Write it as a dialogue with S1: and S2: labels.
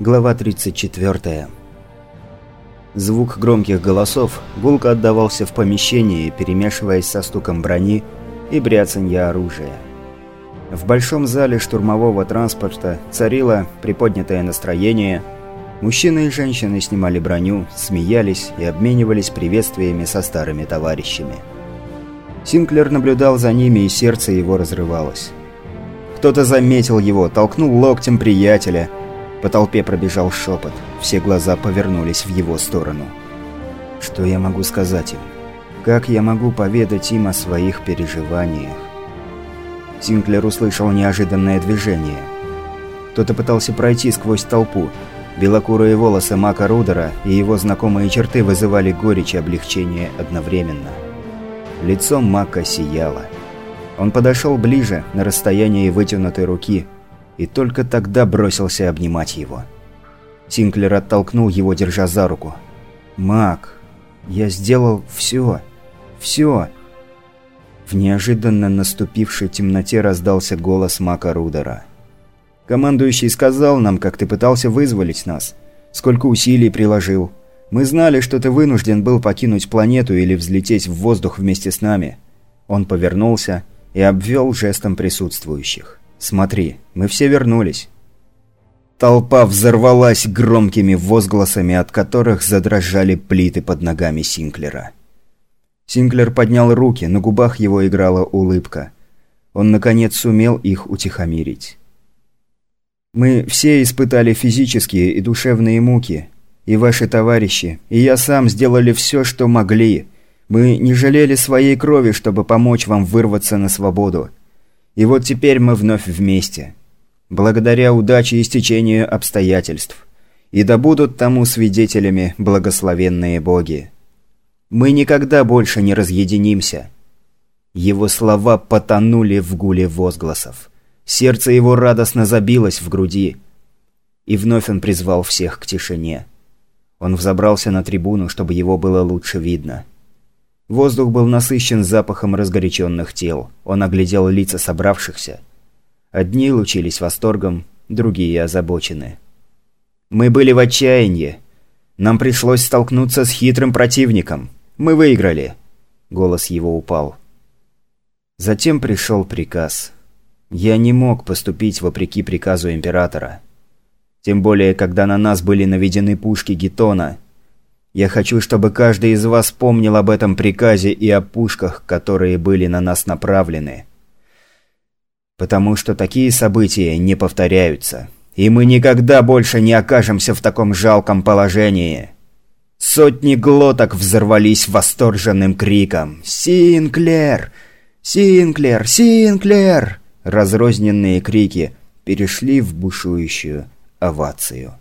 S1: Глава 34. Звук громких голосов гулко отдавался в помещении, перемешиваясь со стуком брони и бряцанья оружия. В большом зале штурмового транспорта царило приподнятое настроение. Мужчины и женщины снимали броню, смеялись и обменивались приветствиями со старыми товарищами. Синклер наблюдал за ними, и сердце его разрывалось. Кто-то заметил его, толкнул локтем приятеля – по толпе пробежал шепот. Все глаза повернулись в его сторону. Что я могу сказать им? Как я могу поведать им о своих переживаниях? Синклер услышал неожиданное движение. Кто-то пытался пройти сквозь толпу. Белокурые волосы Мака Рудера и его знакомые черты вызывали горечь и облегчение одновременно. Лицо Мака сияло. Он подошел ближе, на расстоянии вытянутой руки – и только тогда бросился обнимать его. Синклер оттолкнул его, держа за руку. «Мак, я сделал все, все!» В неожиданно наступившей темноте раздался голос Мака Рудера. «Командующий сказал нам, как ты пытался вызволить нас. Сколько усилий приложил. Мы знали, что ты вынужден был покинуть планету или взлететь в воздух вместе с нами». Он повернулся и обвел жестом присутствующих. «Смотри, мы все вернулись». Толпа взорвалась громкими возгласами, от которых задрожали плиты под ногами Синклера. Синклер поднял руки, на губах его играла улыбка. Он, наконец, сумел их утихомирить. «Мы все испытали физические и душевные муки. И ваши товарищи, и я сам сделали все, что могли. Мы не жалели своей крови, чтобы помочь вам вырваться на свободу. И вот теперь мы вновь вместе. Благодаря удаче и стечению обстоятельств. И да будут тому свидетелями благословенные боги. Мы никогда больше не разъединимся. Его слова потонули в гуле возгласов. Сердце его радостно забилось в груди. И вновь он призвал всех к тишине. Он взобрался на трибуну, чтобы его было лучше видно. Воздух был насыщен запахом разгоряченных тел. Он оглядел лица собравшихся. Одни лучились восторгом, другие озабочены. «Мы были в отчаянии. Нам пришлось столкнуться с хитрым противником. Мы выиграли». Голос его упал. Затем пришел приказ. Я не мог поступить вопреки приказу Императора. Тем более, когда на нас были наведены пушки Гетона – я хочу, чтобы каждый из вас помнил об этом приказе и о пушках, которые были на нас направлены. Потому что такие события не повторяются. И мы никогда больше не окажемся в таком жалком положении. Сотни глоток взорвались восторженным криком «Синклер! Синклер! Синклер!» Разрозненные крики перешли в бушующую овацию.